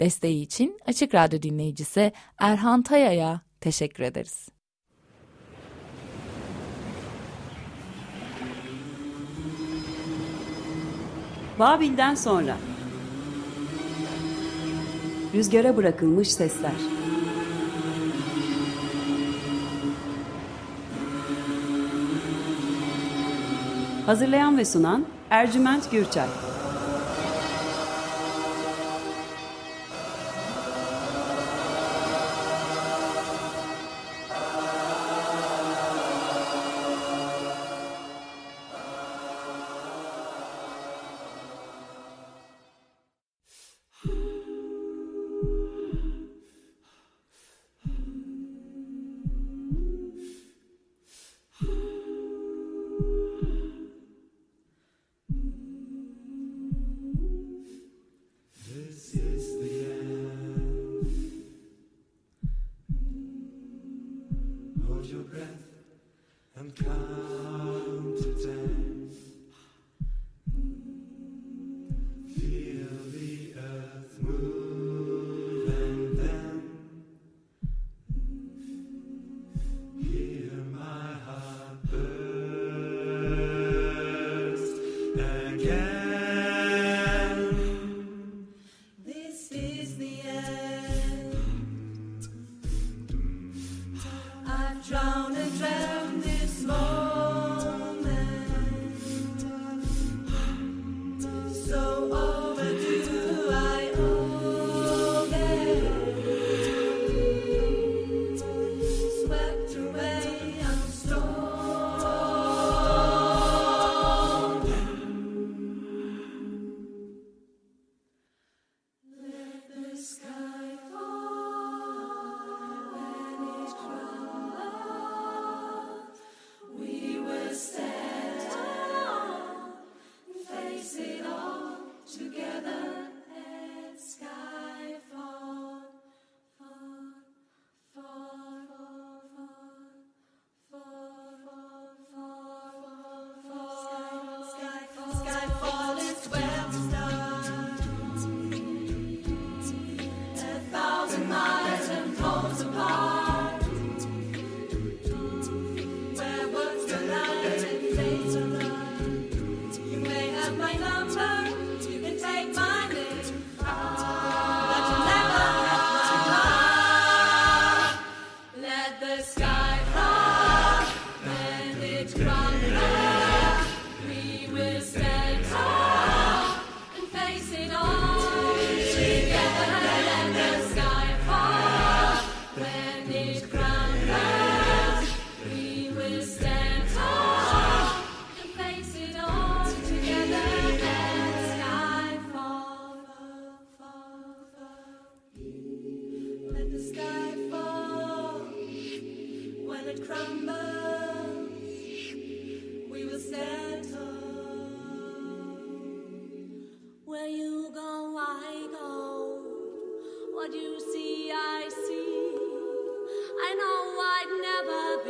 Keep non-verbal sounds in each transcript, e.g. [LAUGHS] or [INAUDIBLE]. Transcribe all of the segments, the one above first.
Desteği için Açık Radyo dinleyicisi Erhan Taya'ya teşekkür ederiz. Babil'den sonra. Rüzgara bırakılmış sesler. Hazırlayan ve sunan Ercüment Gürçay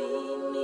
beneath.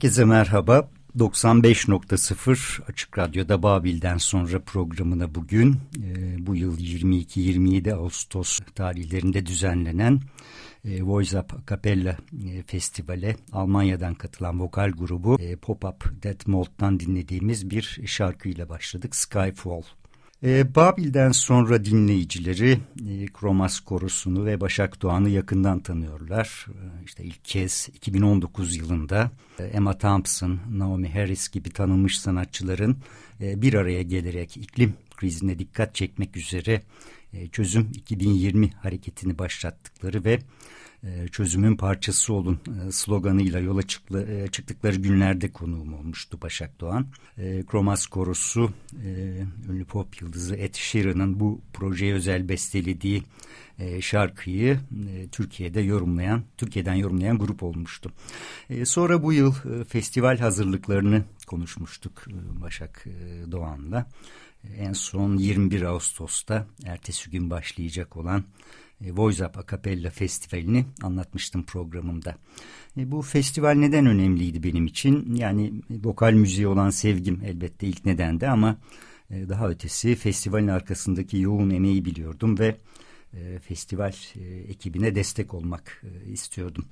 Herkese merhaba. 95.0 Açık Radyo'da Babil'den sonra programına bugün e, bu yıl 22-27 Ağustos tarihlerinde düzenlenen e, Voice Up Acapella e, Festivale Almanya'dan katılan vokal grubu e, Pop-Up Dead Mold'dan dinlediğimiz bir şarkıyla başladık Skyfall. E, Babil'den sonra dinleyicileri e, Kromas Korosunu ve Başak Doğan'ı yakından tanıyorlar. E, işte ilk kez 2019 yılında e, Emma Thompson, Naomi Harris gibi tanınmış sanatçıların e, bir araya gelerek iklim krizine dikkat çekmek üzere e, Çözüm 2020 hareketini başlattıkları ve e, çözümün parçası olun e, sloganıyla yola e, çıktıkları günlerde konuğum olmuştu Başak Doğan. Kromas Korosu ünlü pop yıldızı Ed Sheeran'ın bu projeye özel bestelediği şarkıyı Türkiye'de yorumlayan, Türkiye'den yorumlayan grup olmuştu. Sonra bu yıl festival hazırlıklarını konuşmuştuk Başak Doğan'la. En son 21 Ağustos'ta ertesi gün başlayacak olan e, Voice Up Acapella Festivali'ni anlatmıştım programımda. E, bu festival neden önemliydi benim için? Yani vokal müziğe olan sevgim elbette ilk nedendi ama e, daha ötesi festivalin arkasındaki yoğun emeği biliyordum ve festival ekibine destek olmak istiyordum.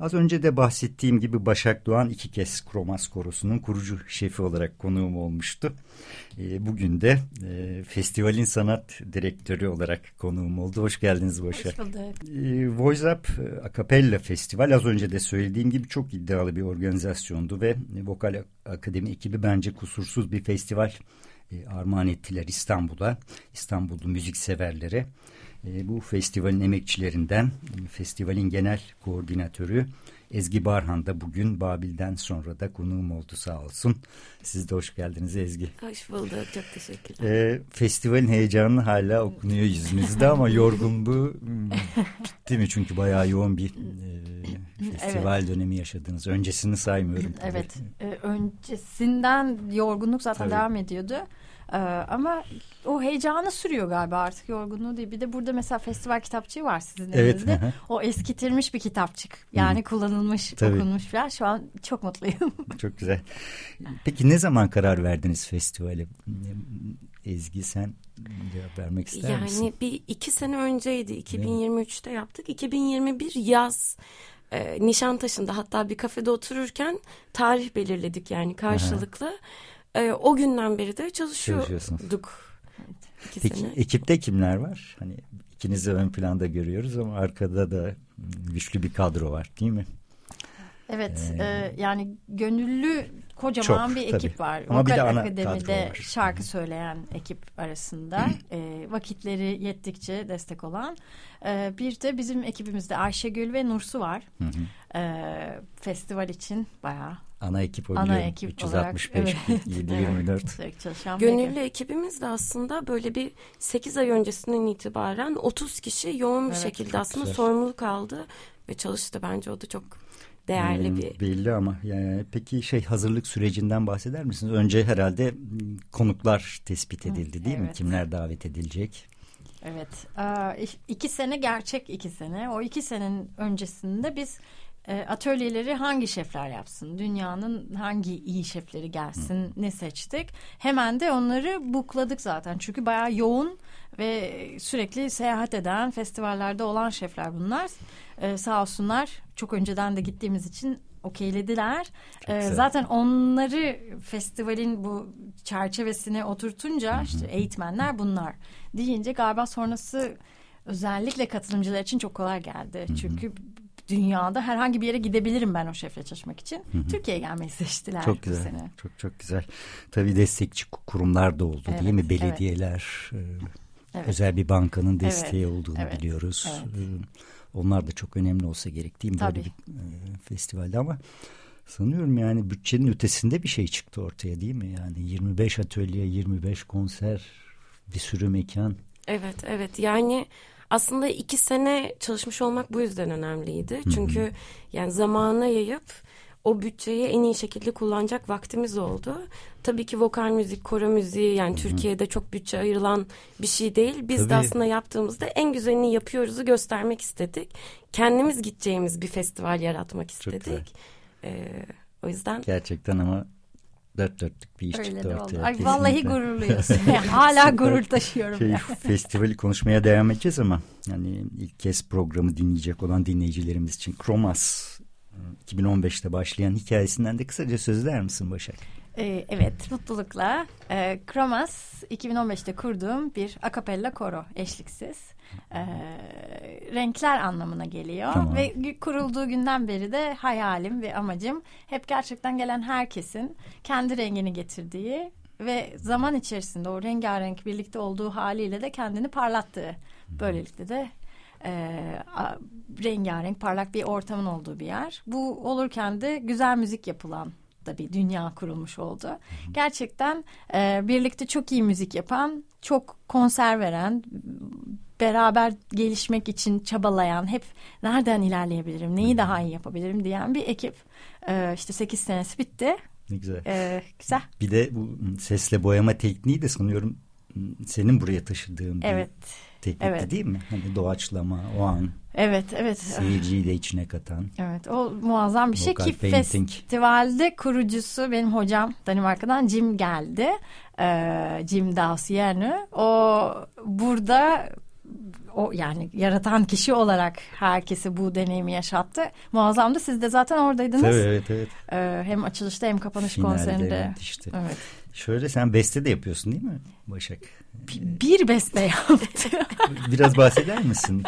Az önce de bahsettiğim gibi Başak Doğan iki kez Kromas Korosu'nun kurucu şefi olarak konuğum olmuştu. E, bugün de e, festivalin sanat direktörü olarak konuğum oldu. Hoş geldiniz Başak. Hoş bulduk. E, Voice Up e, Acapella Festival az önce de söylediğim gibi çok iddialı bir organizasyondu ve Vokal Akademi ekibi bence kusursuz bir festival e, armağan ettiler İstanbul'a, İstanbullu müzik severlere. E, bu festivalin emekçilerinden festivalin genel koordinatörü Ezgi Barhan da bugün Babil'den sonra da konuğum oldu sağ olsun. Siz de hoş geldiniz Ezgi. Hoş bulduk çok teşekkürler. E, festivalin heyecanı hala okunuyor yüzünüzde ama [LAUGHS] yorgunluğu bitti mi? Çünkü bayağı yoğun bir e, festival evet. dönemi yaşadınız. Öncesini saymıyorum. Tabii. Evet e, öncesinden yorgunluk zaten tabii. devam ediyordu. Ee, ama o heyecanı sürüyor galiba artık yorgunluğu değil. Bir de burada mesela festival kitapçığı var sizin evet. elinizde. o eskitilmiş bir kitapçık. Yani Hı. kullanılmış, Tabii. okunmuş falan. Şu an çok mutluyum. [LAUGHS] Çok güzel. Peki ne zaman karar verdiniz festivale? Ezgi sen cevap vermek ister yani misin? Yani bir iki sene önceydi. 2023'te yaptık. 2021 yaz e, Nişantaşı'nda hatta bir kafede otururken tarih belirledik yani karşılıklı. Aha. E, o günden beri de çalışıyorduk. Evet, Peki sene. ekipte kimler var? Hani ikinizi ön planda görüyoruz ama arkada da güçlü bir kadro var değil mi? Evet ee, e, yani gönüllü kocaman çok, bir ekip tabii. var. Ama Vokal bir de ana Akademi'de var. şarkı söyleyen ekip arasında e, vakitleri yettikçe destek olan. E, bir de bizim ekibimizde Ayşegül ve Nursu var. Hı hı. E, festival için bayağı ana ekip o ana ekip 365 olarak, evet. 724. [LAUGHS] Gönüllü ekibimiz de aslında böyle bir 8 ay öncesinden itibaren 30 kişi yoğun bir evet, şekilde aslında güzel. sorumluluk aldı ve çalıştı bence o da çok değerli hmm, bir. Belli ama yani peki şey hazırlık sürecinden bahseder misiniz? Önce herhalde konuklar tespit edildi değil evet. mi? Kimler davet edilecek? Evet. iki sene gerçek iki sene. O iki senenin öncesinde biz e, atölyeleri hangi şefler yapsın? Dünyanın hangi iyi şefleri gelsin? Hı. Ne seçtik? Hemen de onları bukladık zaten. Çünkü bayağı yoğun ve sürekli seyahat eden, festivallerde olan şefler bunlar. Ee, sağ olsunlar çok önceden de gittiğimiz için okeylediler. Ee, zaten onları festivalin bu çerçevesine oturtunca Hı-hı. işte eğitmenler bunlar deyince galiba sonrası özellikle katılımcılar için çok kolay geldi. Hı-hı. Çünkü dünyada herhangi bir yere gidebilirim ben o şefle çalışmak için. Türkiye'ye gelmeyi seçtiler çok güzel, bu sene. Çok çok güzel. Tabii destekçi kurumlar da oldu evet, değil mi? Belediyeler, evet. Evet. özel bir bankanın desteği evet, olduğunu evet, biliyoruz. Evet. Onlar da çok önemli olsa gerek değil mi? Tabii. Böyle bir e, festivalde ama sanıyorum yani bütçenin ötesinde bir şey çıktı ortaya değil mi? Yani 25 atölye, 25 konser, bir sürü mekan. Evet, evet. Yani aslında iki sene çalışmış olmak bu yüzden önemliydi. Çünkü hı hı. yani zamana yayıp o bütçeyi en iyi şekilde kullanacak vaktimiz oldu. Tabii ki vokal müzik, koro müziği yani Hı-hı. Türkiye'de çok bütçe ayrılan bir şey değil. Biz Tabii. de aslında yaptığımızda en güzelini yapıyoruzu göstermek istedik. Kendimiz gideceğimiz bir festival yaratmak istedik. Ee, o yüzden gerçekten ama dört dörtlük bir iş Öyle çıktı ortaya. Ay, kesinlikle. vallahi gururluyuz. [LAUGHS] [LAUGHS] Hala gurur taşıyorum. Şey, yani. festivali konuşmaya devam edeceğiz ama yani ilk kez programı dinleyecek olan dinleyicilerimiz için Kromas 2015'te başlayan hikayesinden de kısaca söz eder misin Başak? Ee, evet, mutlulukla. Ee, Kromas 2015'te kurduğum bir akapella koro, eşliksiz. Ee, renkler anlamına geliyor. Tamam. Ve kurulduğu günden beri de hayalim ve amacım hep gerçekten gelen herkesin kendi rengini getirdiği ve zaman içerisinde o rengarenk birlikte olduğu haliyle de kendini parlattığı. Böylelikle de e, a- rengarenk parlak bir ortamın olduğu bir yer. Bu olurken de güzel müzik yapılan da bir dünya kurulmuş oldu. Gerçekten e, birlikte çok iyi müzik yapan, çok konser veren, beraber gelişmek için çabalayan, hep nereden ilerleyebilirim, neyi daha iyi yapabilirim diyen bir ekip. E, işte 8 senesi bitti. Ne güzel. E, güzel. Bir de bu sesle boyama tekniği de sanıyorum senin buraya taşıdığın bir Evet. teknikti evet. değil mi? Hani doğaçlama o an Evet, evet. seyirciyi de içine katan. Evet o muazzam bir şey ki painting. festivalde kurucusu benim hocam Danimarka'dan Jim geldi. Ee, Jim Dausiernu. O burada o yani yaratan kişi olarak herkese bu deneyimi yaşattı. Muazzamdı. Siz de zaten oradaydınız. Tabii evet evet. Ee, hem açılışta hem kapanış Finalde, konserinde. evet işte. Evet. Şöyle sen beste de yapıyorsun değil mi Başak? Bir beste yaptı. [LAUGHS] Biraz bahseder misin?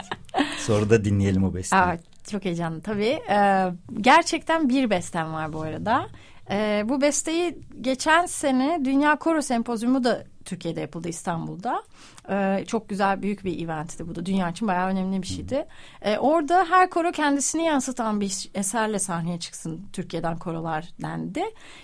Sonra da dinleyelim o besteyi. Aa, çok heyecanlı tabii. Ee, gerçekten bir bestem var bu arada. Ee, bu besteyi geçen sene Dünya Koro Sempozyumu da Türkiye'de yapıldı İstanbul'da. Ee, çok güzel büyük bir eventti bu da. Dünya için bayağı önemli bir şeydi. Ee, orada her koro kendisini yansıtan bir eserle sahneye çıksın Türkiye'den korolar dendi.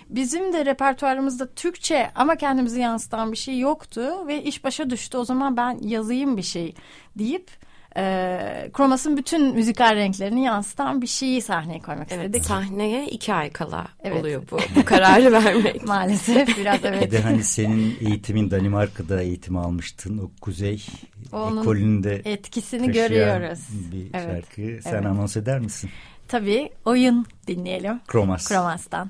Bizim de repertuarımızda Türkçe ama kendimizi yansıtan bir şey yoktu ve iş başa düştü. O zaman ben yazayım bir şey deyip e, Kromas'ın bütün müzikal renklerini yansıtan bir şeyi sahneye koymak Evet, istedik. sahneye iki ay kala Evet. oluyor bu, [LAUGHS] bu kararı vermek. Maalesef biraz Bir evet. de hani senin eğitimin Danimarka'da eğitim almıştın. O kuzey Onun ekolünde Etkisini görüyoruz. bir Evet, şarkı. Sen evet. anons eder misin? Tabii oyun dinleyelim. Kromas. Kromas'tan.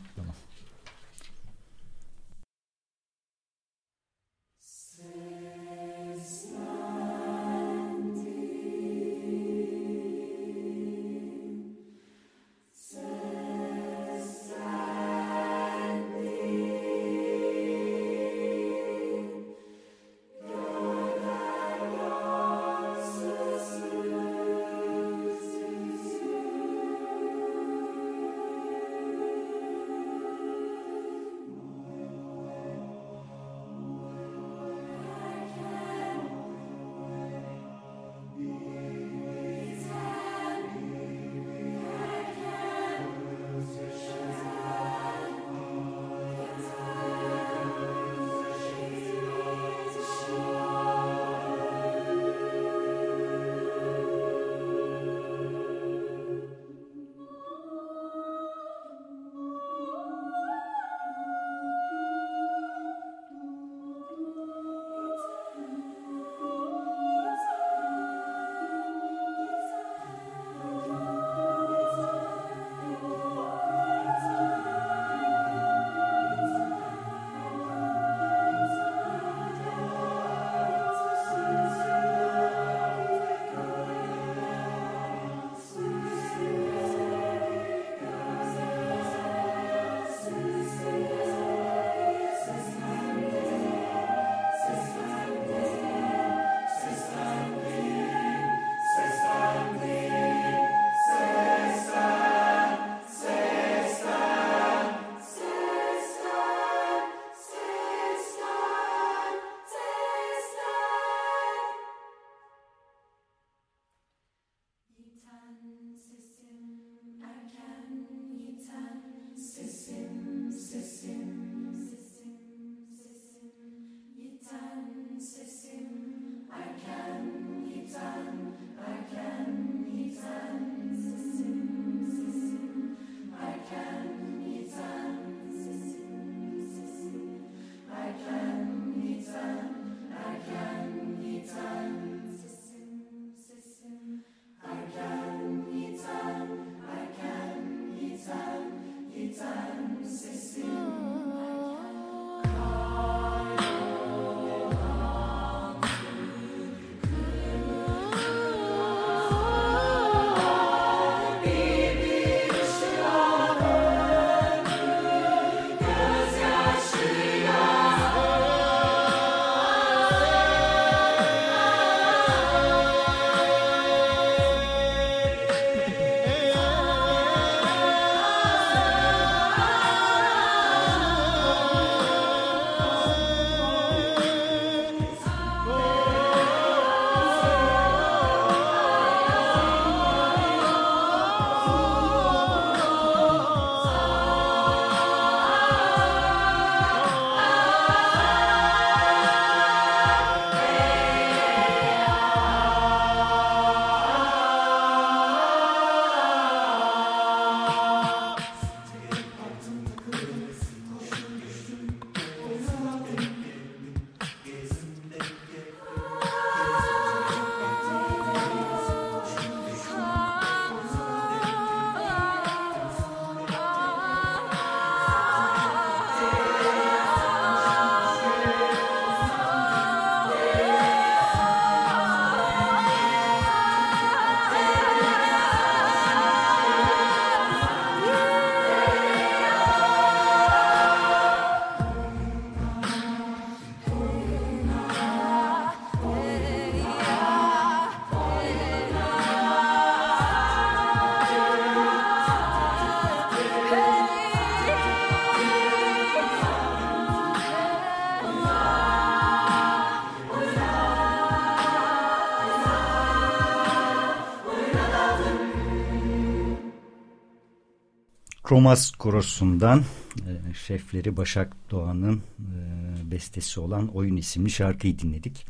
Kromas Korosu'ndan e, şefleri Başak Doğan'ın e, bestesi olan Oyun isimli şarkıyı dinledik.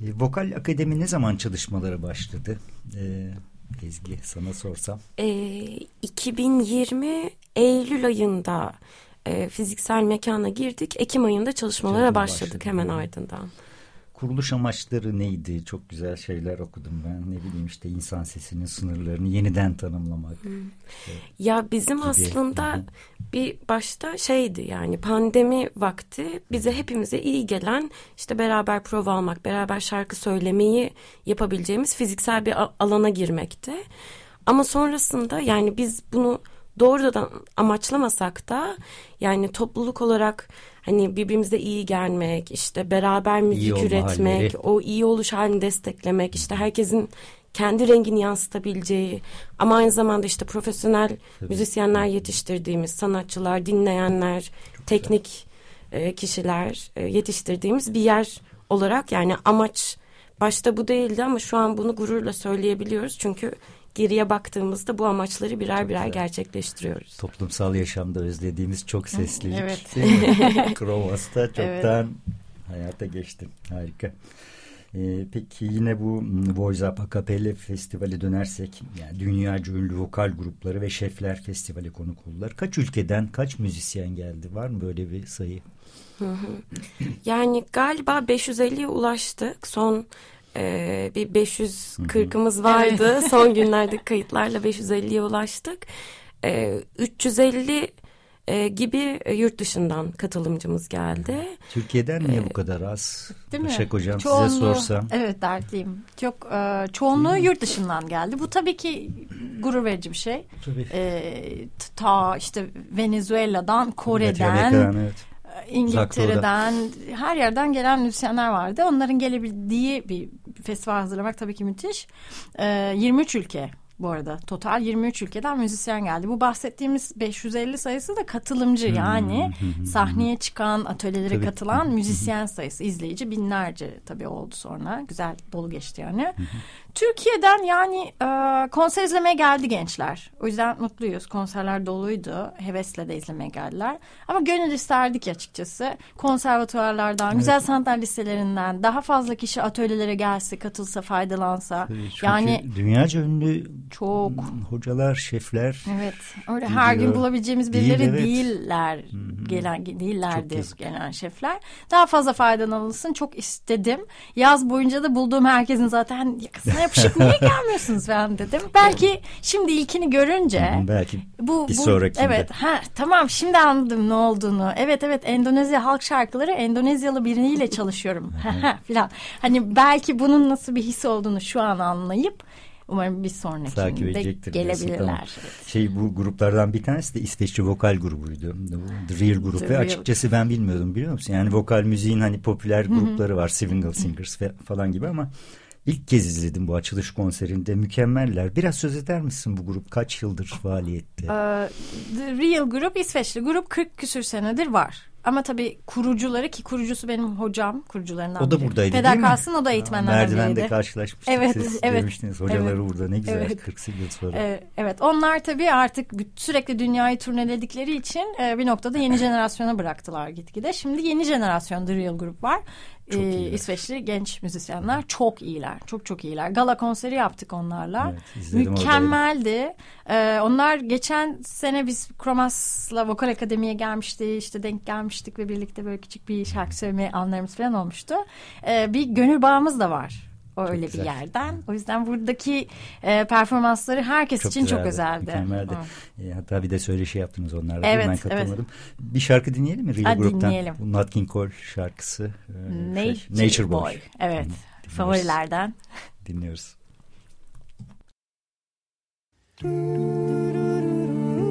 E, Vokal Akademi ne zaman çalışmaları başladı? E, Ezgi sana sorsam. E, 2020 Eylül ayında e, fiziksel mekana girdik. Ekim ayında çalışmalara Çalışma başladık başladı. hemen ardından. Kuruluş amaçları neydi? Çok güzel şeyler okudum ben. Ne bileyim işte insan sesinin sınırlarını yeniden tanımlamak. Ya bizim Gibi. aslında bir başta şeydi yani pandemi vakti bize hepimize iyi gelen işte beraber prova almak, beraber şarkı söylemeyi yapabileceğimiz fiziksel bir alana girmekti. Ama sonrasında yani biz bunu doğrudan amaçlamasak da yani topluluk olarak hani birbirimize iyi gelmek, işte beraber müzik üretmek, halleri. o iyi oluş halini desteklemek, işte herkesin kendi rengini yansıtabileceği ama aynı zamanda işte profesyonel müzisyenler yetiştirdiğimiz sanatçılar, dinleyenler, teknik e, kişiler e, yetiştirdiğimiz bir yer olarak yani amaç başta bu değildi ama şu an bunu gururla söyleyebiliyoruz. Çünkü geriye baktığımızda bu amaçları birer birer gerçekleştiriyoruz. Toplumsal yaşamda özlediğimiz çok seslilik. Evet. [LAUGHS] Krovas'ta çoktan Evet. hayata geçti. Harika. Ee, peki yine bu Voice Up Acapella Festivali dönersek yani dünyaca ünlü vokal grupları ve şefler festivali konuk oldular. Kaç ülkeden kaç müzisyen geldi? Var mı böyle bir sayı? Yani galiba 550'ye ulaştık. Son e, bir 540'ımız vardı. Son [LAUGHS] günlerdeki kayıtlarla 550'ye ulaştık. E, 350 e, gibi e, yurt dışından katılımcımız geldi. Türkiye'den niye bu kadar az? Değil mi? Başak Hocam Çoğunluğu- size sorsam. Evet dertliyim. Çok e, çoğunluğu yurt dışından geldi. Bu tabii ki gurur verici bir şey. Tabii. E, ta işte Venezuela'dan, Kore'den, evet. İngiltere'den, her yerden gelen müzisyenler vardı. Onların gelebildiği bir festival hazırlamak tabii ki müthiş. E, 23 ülke bu arada. Total 23 ülkeden müzisyen geldi. Bu bahsettiğimiz 550 sayısı da katılımcı yani [LAUGHS] sahneye çıkan, atölyelere Tabii. katılan [LAUGHS] müzisyen sayısı. izleyici binlerce tabii oldu sonra. Güzel dolu geçti yani. Türkiye'den yani e, konser izlemeye geldi gençler. O yüzden mutluyuz. Konserler doluydu. Hevesle de izlemeye geldiler. Ama gönül isterdik açıkçası. Konservatuvarlardan, güzel sanatlar liselerinden daha fazla kişi atölyelere gelse, katılsa, faydalansa. Tabii, çünkü yani dünyaca ünlü çok hocalar, şefler Evet. Öyle her gün Gidiyor. bulabileceğimiz Değil, birileri evet. değiller. Gelen Çok değillerdi gelen şefler. Daha fazla faydalanılsın çok istedim. Yaz boyunca da bulduğum herkesin zaten yakasına yapışık niye gelmiyorsunuz ben dedim. Belki şimdi ilkini görünce belki bu, Bir sonrakinde. evet ha tamam şimdi anladım ne olduğunu. Evet evet Endonezya halk şarkıları Endonezyalı biriyle çalışıyorum filan. Hani belki bunun nasıl bir his olduğunu şu an anlayıp umarım bir sonrakinde gelebilirler. tamam. Şey bu gruplardan bir tanesi de İsveçli vokal grubuydu. The Real grup The ve Real. açıkçası ben bilmiyordum biliyor musun? Yani vokal müziğin hani popüler grupları var. Single Singers falan gibi ama ilk kez izledim bu açılış konserinde. Mükemmeller. Biraz söz eder misin bu grup? Kaç yıldır faaliyette? Ee, The Real Grup İsveçli grup 40 küsür senedir var. Ama tabii kurucuları ki kurucusu benim hocam kurucularından O da biri. buradaydı Peder değil mi? Kalsın o da eğitmenlerden Merdivende biriydi. karşılaşmıştık. Evet, Siz evet, demiştiniz. Hocaları evet. burada ne güzel. Evet. 40 yıl sonra. Ee, evet onlar tabii artık sürekli dünyayı turneledikleri için e, bir noktada yeni jenerasyona bıraktılar gitgide. Şimdi yeni jenerasyon The Real Grup var. Çok iyiler. İsveçli genç müzisyenler çok iyiler. Çok çok iyiler. Gala konseri yaptık onlarla. Evet, Mükemmeldi. Ee, onlar geçen sene biz Kromas'la Vokal Akademi'ye gelmişti. işte denk gelmiştik ve birlikte böyle küçük bir şarkı söyleme anlarımız falan olmuştu. Ee, bir gönül bağımız da var. O öyle bir güzel. yerden. O yüzden buradaki e, performansları herkes Çok için çok güzeldi, özeldi. Mükemmeldi. Evet. E, hatta bir de söyleşi yaptınız onlarla. Evet, ben katılmadım. Bir şarkı dinleyelim mi Real Hadi Group'tan? dinleyelim. Bu Nat King Cole şarkısı. e, Nature, şey, Nature Boy. Boy. Evet. Dinliyoruz. Favorilerden. Dinliyoruz. There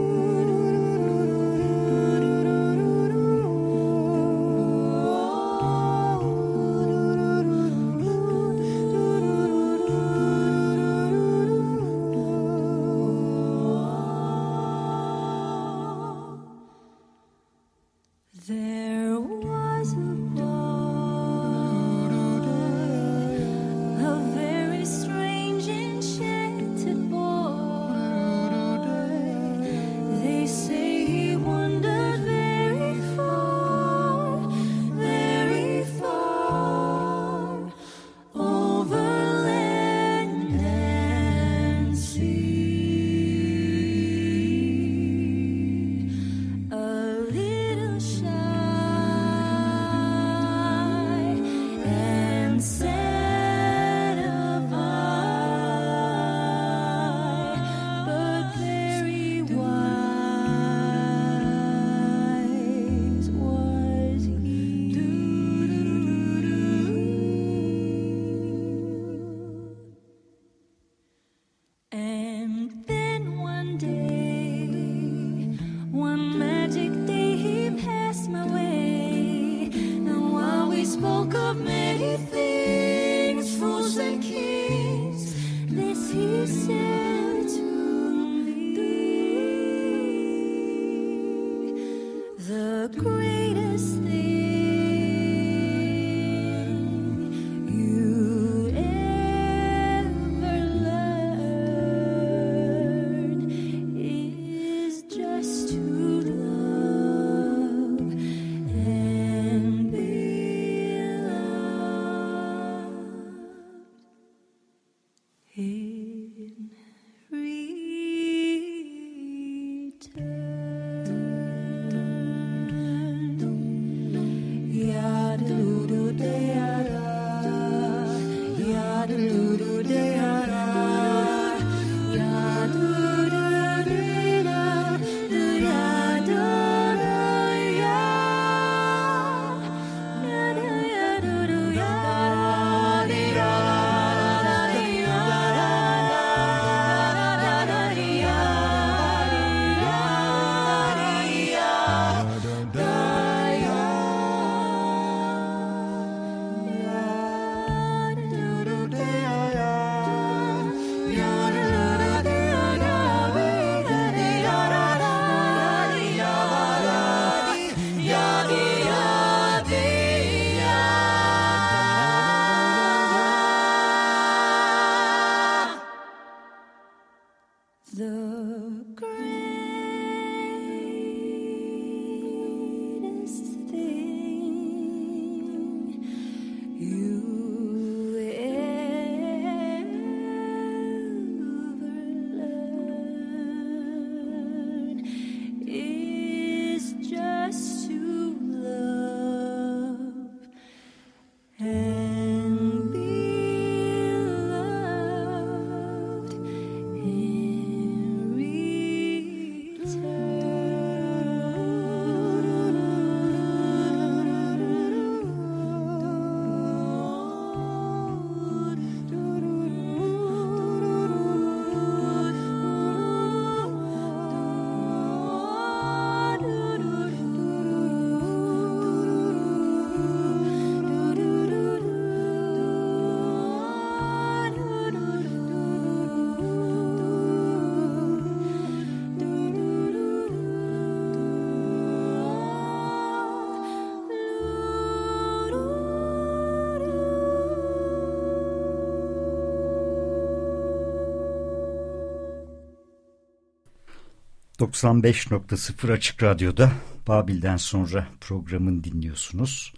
...95.0 Açık Radyo'da Babil'den sonra programın dinliyorsunuz.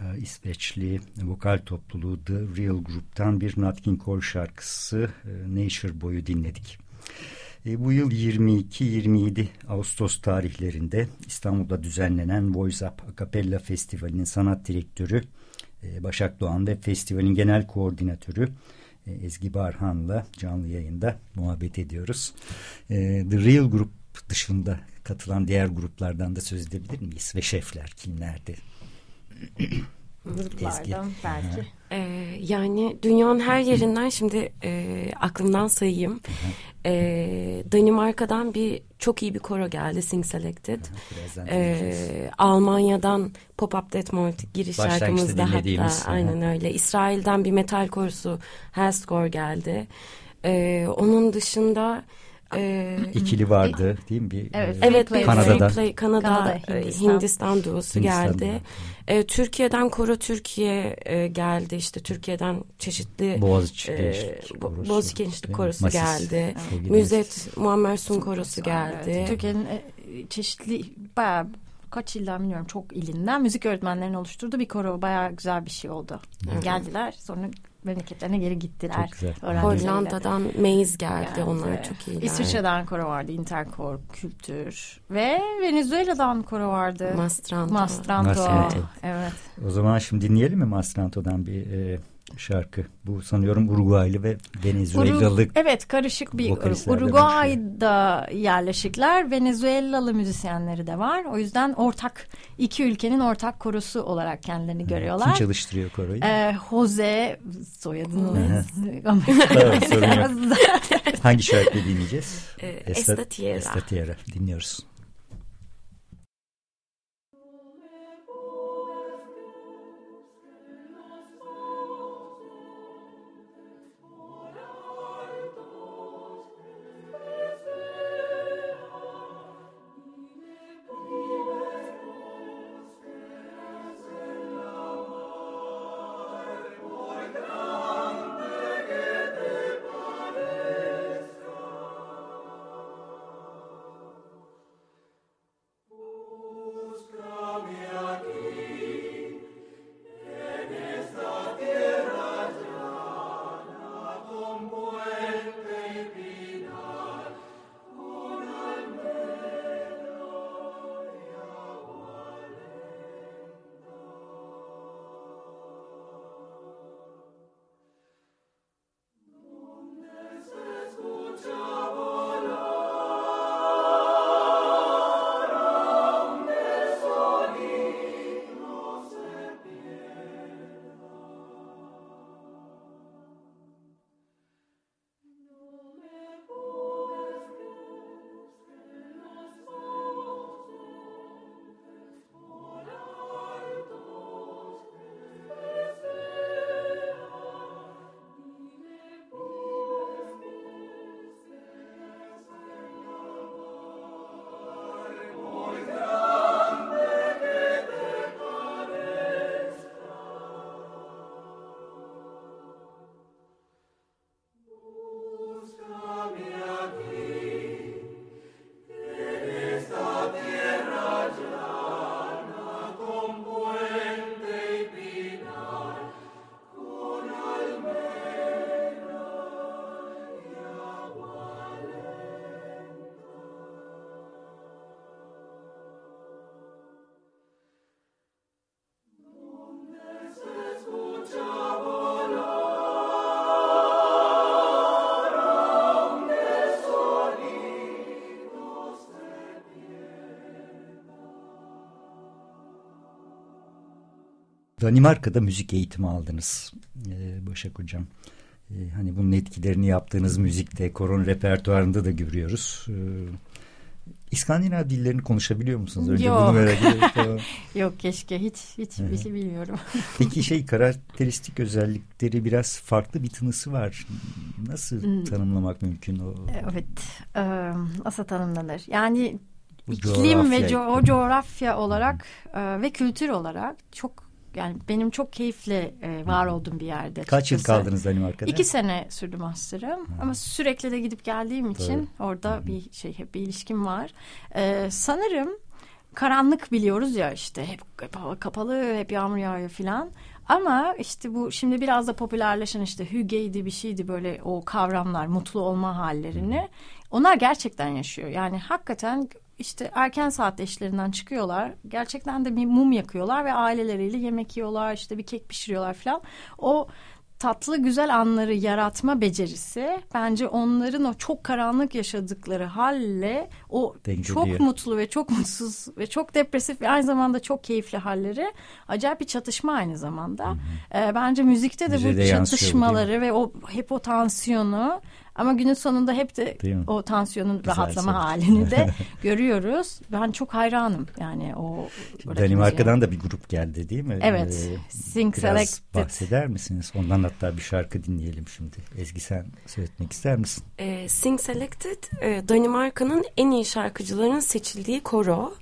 Ee, İsveçli vokal topluluğu The Real Group'tan bir Nat King Cole şarkısı e, Nature Boy'u dinledik. E, bu yıl 22-27 Ağustos tarihlerinde İstanbul'da düzenlenen Voice Up Acapella Festivali'nin sanat direktörü e, Başak Doğan ve festivalin genel koordinatörü Ezgi Barhan'la canlı yayında muhabbet ediyoruz. The Real Group dışında katılan diğer gruplardan da söz edebilir miyiz? Ve şefler kimlerdi? Gruplardan belki. Ee, yani dünyanın her yerinden şimdi e, aklımdan sayayım. Ee, Danimarka'dan bir çok iyi bir koro geldi Sing Selected. Ee, Almanya'dan Pop Up Death Mode giriş şarkımızda hatta aynen öyle. İsrail'den bir metal korusu Hellscore geldi. Ee, onun dışında e, İkili vardı değil mi? Bir, Evet, e, Evet, Play- Kanada'dan. Play- Kanada, Kanada, e, Hindistan. Hindistan, duosu geldi. E, Türkiye'den Koro Türkiye e, geldi. İşte Türkiye'den çeşitli Boğaziçi e, Gençlik Korosu. Boğaziçi Gençlik? Korosu Masis. geldi. Sevgili Müzet Muammer Sun Korosu geldi. Evet, Türkiye'nin e, çeşitli bayağı kaç ilden bilmiyorum çok ilinden müzik öğretmenlerinin oluşturduğu bir koro bayağı güzel bir şey oldu. Geldiler sonra memleketlerine geri gittiler. Çok güzel. öğrencileriyle. Hollanda'dan Maze geldi. Geldi. Onlar çok iyiler. İsviçre'den koro vardı. Interkor, Kültür. Ve Venezuela'dan koro vardı. Mastranto. Mastranto. Mastranto. Evet. O zaman şimdi dinleyelim mi Mastranto'dan bir e, şarkı? Bu sanıyorum Uruguaylı ve Venezuelalı. Uru- evet karışık bir Uruguay'da yerleşikler. Venezuelalı müzisyenleri de var. O yüzden ortak iki ülkenin ortak korosu olarak kendilerini Kim görüyorlar. çalıştırıyor koroyu? Ee, Jose soyadını. [LAUGHS] Hangi şarkıyı dinleyeceğiz? E, Esta Tierra. Esta Tierra. Dinliyoruz. Danimarka'da müzik eğitimi aldınız e, Başak Hocam. E, hani bunun etkilerini yaptığınız müzikte, koron repertuarında da görüyoruz. E, İskandinav dillerini konuşabiliyor musunuz? Önce Yok. bunu merak ediyorum. [LAUGHS] Yok keşke hiç hiç bir şey bilmiyorum. [LAUGHS] Peki şey karakteristik özellikleri biraz farklı bir tınısı var. Nasıl Hmm. tanımlamak mümkün o? Evet. Ee, nasıl tanımlanır? Yani Bu iklim ve coğrafya. co- o coğrafya olarak e, ve kültür olarak çok yani benim çok keyifle e, var olduğum bir yerde. Kaç yıl açıkçası. kaldınız Danimarka'da? İki sene sürdü master'ım ama sürekli de gidip geldiğim için orada bir şey hep bir ilişkim var. Ee, sanırım karanlık biliyoruz ya işte hep, hep hava kapalı hep yağmur yağıyor filan. Ama işte bu şimdi biraz da popülerleşen işte hügeydi bir şeydi böyle o kavramlar mutlu olma hallerini onlar gerçekten yaşıyor. Yani hakikaten işte erken saatte işlerinden çıkıyorlar. Gerçekten de bir mum yakıyorlar ve aileleriyle yemek yiyorlar işte bir kek pişiriyorlar filan. O tatlı güzel anları yaratma becerisi bence onların o çok karanlık yaşadıkları halle o Dengeliyor. çok mutlu ve çok mutsuz ve çok depresif ve aynı zamanda çok keyifli halleri acayip bir çatışma aynı zamanda. Ee, bence müzikte de Müziğe bu de çatışmaları ve o hep o tansiyonu ama günün sonunda hep de o tansiyonun Güzel rahatlama sonuç. halini de [LAUGHS] görüyoruz. Ben çok hayranım yani o Danimarka'dan da bir grup geldi değil mi? Evet, Ee, Sing biraz Selected. bahseder misiniz? Ondan hatta bir şarkı dinleyelim şimdi. Ezgi sen söyletmek ister misin? E, Sing Selected e, Danimarka'nın en iyi şarkıcıların seçildiği koro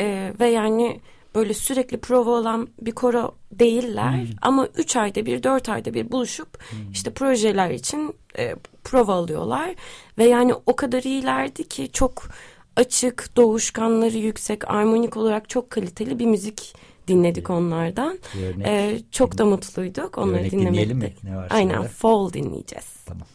E, ve yani böyle sürekli prova olan bir koro değiller ama 3 ayda bir 4 ayda bir buluşup işte projeler için e, prova alıyorlar ve yani o kadar iyilerdi ki çok açık doğuşkanları yüksek armonik olarak çok kaliteli bir müzik dinledik onlardan. Bir örnek, E, çok da mutluyduk onları dinleyelim mi? Ne Aynen. Fall dinleyeceğiz. Tamam.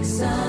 Arctic sun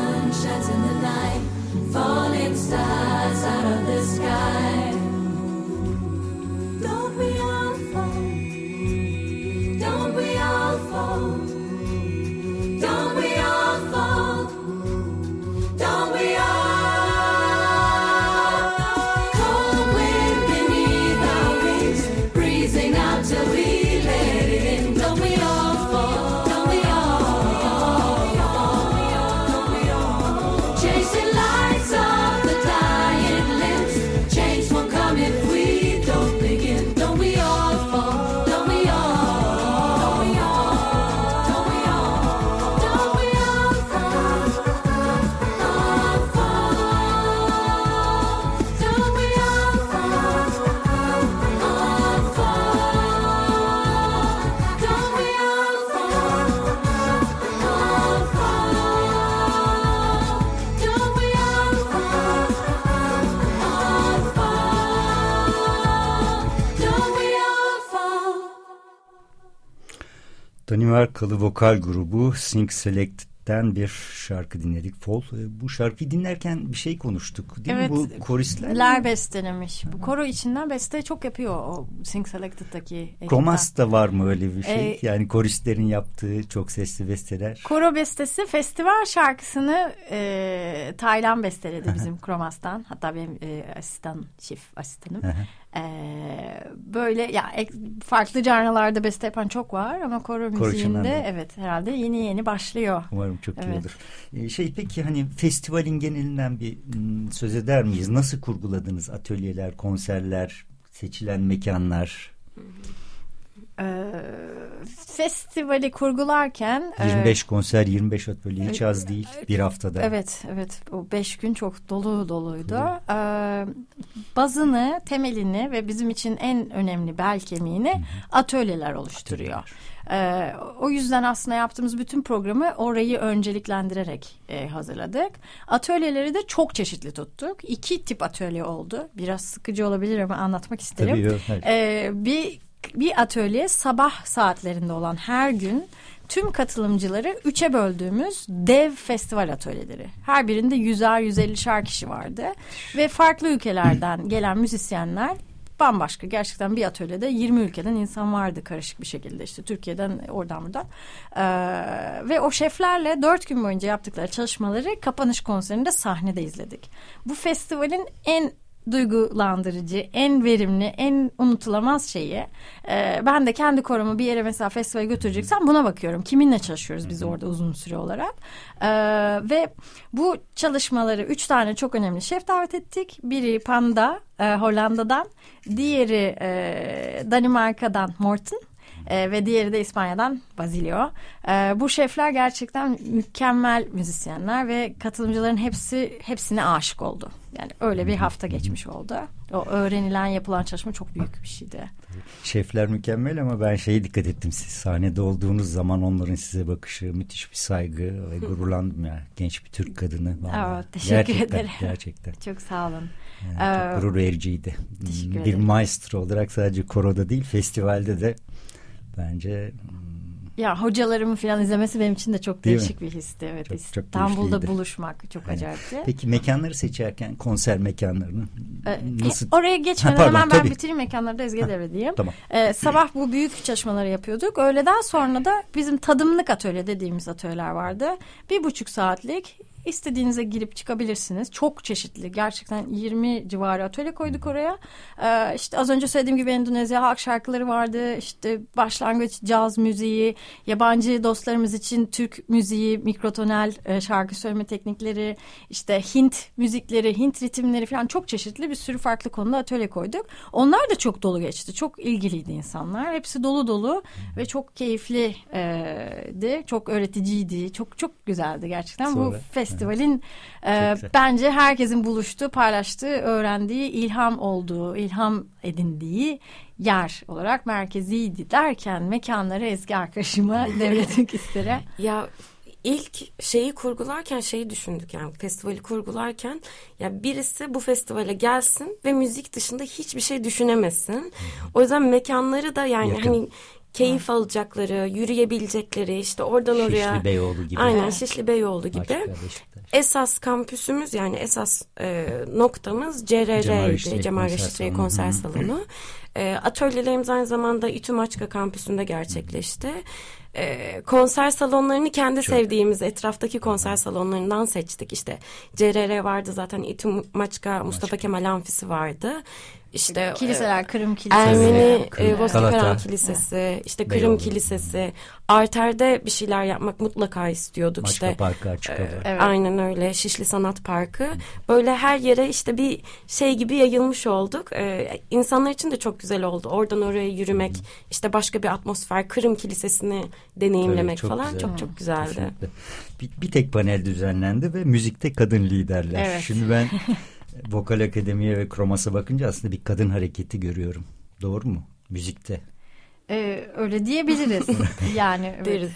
Danimarkalı vokal grubu Sing Selected'den bir şarkı dinledik. Fol. E, Bu şarkıyı dinlerken bir şey konuştuk değil Evet. mi? Bu koristler Ler bestelemiş. Bu koro içinden beste çok yapıyor o Sing Selected'daki ekipten. Kromas'ta var mı öyle bir şey? Ee, yani koristlerin yaptığı çok sesli besteler. Koro bestesi festival şarkısını e, Taylan besteledi bizim Kromas'tan. Hatta benim e, asistan, şef asistanım. Hı hı. E, böyle ya farklı canlılarda beste yapan çok var ama koro müziğinde de. evet herhalde yeni yeni başlıyor. Umarım çok iyi Evet. olur. Ee, şey peki hani festivalin genelinden bir mm, söz eder miyiz? Nasıl kurguladınız atölyeler, konserler, seçilen mekanlar? E, festivali kurgularken e, 25 konser, 25 atölye hiç az değil bir haftada. Evet, evet. O beş gün çok dolu doluydu. Ee, bazını, temelini ve bizim için en önemli bel kemiğini atölyeler oluşturuyor. Ee, o yüzden aslında yaptığımız bütün programı orayı önceliklendirerek e, hazırladık. Atölyeleri de çok çeşitli tuttuk. İki tip atölye oldu. Biraz sıkıcı olabilir ama anlatmak isterim. Tabii. Ee, bir bir atölye sabah saatlerinde olan her gün tüm katılımcıları üçe böldüğümüz dev festival atölyeleri. Her birinde yüzer 150'şer kişi vardı ve farklı ülkelerden gelen müzisyenler bambaşka gerçekten bir atölyede 20 ülkeden insan vardı karışık bir şekilde işte Türkiye'den oradan buradan Ee, ve o şeflerle dört gün boyunca yaptıkları çalışmaları kapanış konserinde sahnede izledik. Bu festivalin en duygulandırıcı, en verimli, en unutulamaz şeyi. Ee, ben de kendi korumu bir yere mesela festivale götüreceksem buna bakıyorum. Kiminle çalışıyoruz biz orada uzun süre olarak. Ee, ve bu çalışmaları üç tane çok önemli şef davet ettik. Biri Panda e, Hollanda'dan, diğeri e, Danimarka'dan Morten. E, ve diğeri de İspanya'dan Basilio. E, bu şefler gerçekten mükemmel müzisyenler ve katılımcıların hepsi hepsine aşık oldu. Yani öyle bir hafta geçmiş oldu. O öğrenilen yapılan çalışma çok büyük bir şeydi. Şefler mükemmel ama ben şeye dikkat ettim. Siz sahnede olduğunuz zaman onların size bakışı müthiş bir saygı ve gururlandım ya. Genç bir Türk kadını. Vallahi. Evet, teşekkür gerçekten, ederim. Gerçekten. Çok sağ olun. Yani Ee, çok gurur vericiydi. Bir ederim. maestro olarak sadece koroda değil festivalde de bence Ya hocalarımı falan izlemesi benim için de çok Değil mi? değişik bir histi. Evet, Çok- çok İstanbul'da buluşmak çok acayipti. peki mekanları seçerken konser mekanlarını Ee, nasıl? Oraya [LAUGHS] geçmeden Ha, pardon, hemen ben tabii. bitireyim mekanları da Ezgi'ye devredeyim. Tamam. Ee, sabah bu büyük çalışmaları yapıyorduk. Öğleden sonra da bizim tadımlık atölye dediğimiz atölyeler vardı. Bir buçuk saatlik istediğinize girip çıkabilirsiniz. Çok çeşitli. Gerçekten 20 civarı atölye koyduk oraya. Ee, işte az önce söylediğim gibi Endonezya halk şarkıları vardı. İşte başlangıç caz müziği, yabancı dostlarımız için Türk müziği, mikrotonel e, şarkı söyleme teknikleri, işte Hint müzikleri, Hint ritimleri falan çok çeşitli bir sürü farklı konuda atölye koyduk. Onlar da çok dolu geçti. Çok ilgiliydi insanlar. Hepsi dolu dolu ve çok keyifliydi. Çok öğreticiydi. Çok çok güzeldi gerçekten. Bu Sonra, festivalin e, bence herkesin buluştuğu, paylaştığı, öğrendiği, ilham olduğu, ilham edindiği yer olarak merkeziydi derken mekanları eski arkadaşıma [LAUGHS] devretmek isterim. Ya ilk şeyi kurgularken şeyi düşündük yani festivali kurgularken ya birisi bu festivale gelsin ve müzik dışında hiçbir şey düşünemesin. O yüzden mekanları da yani Yakın. hani keyif alacakları, yürüyebilecekleri işte oradan oraya. Şişli Beyoğlu gibi. Aynen Şişli Beyoğlu gibi. Başka Beşiktaş. Esas kampüsümüz yani esas e, noktamız CRR'ydi. Cemal Reşit Reşit, Konser Salonu. Hı. E, atölyelerimiz aynı zamanda İTÜ Maçka kampüsünde gerçekleşti. E, konser salonlarını kendi sevdiğimiz etraftaki konser salonlarından seçtik. İşte CRR vardı zaten İTÜ Maçka Mustafa Kemal Amfisi vardı. İşte Kiliseler, Kırım Kilisesi. Ermeni Kırım, Galata. Kilisesi, işte Kırım Beyoğlu. Kilisesi, Arter'de bir şeyler yapmak mutlaka istiyorduk. Maçka işte Parkı açık hava. Evet. Aynen öyle. Şişli Sanat Parkı. Böyle her yere işte bir şey gibi yayılmış olduk. Ee, insanlar için de çok güzel oldu. Oradan oraya yürümek, işte başka bir atmosfer, Kırım Kilisesi'ni deneyimlemek Tabii, çok falan güzel. çok çok güzeldi. Kesinlikle. Bir, bir tek panel düzenlendi ve müzikte kadın liderler. Evet. Şimdi ben [LAUGHS] Vokal Akademi'ye ve Kromas'a bakınca aslında bir kadın hareketi görüyorum. Doğru mu? Müzikte. Ee, öyle diyebiliriz. [LAUGHS] yani evet. Deriz.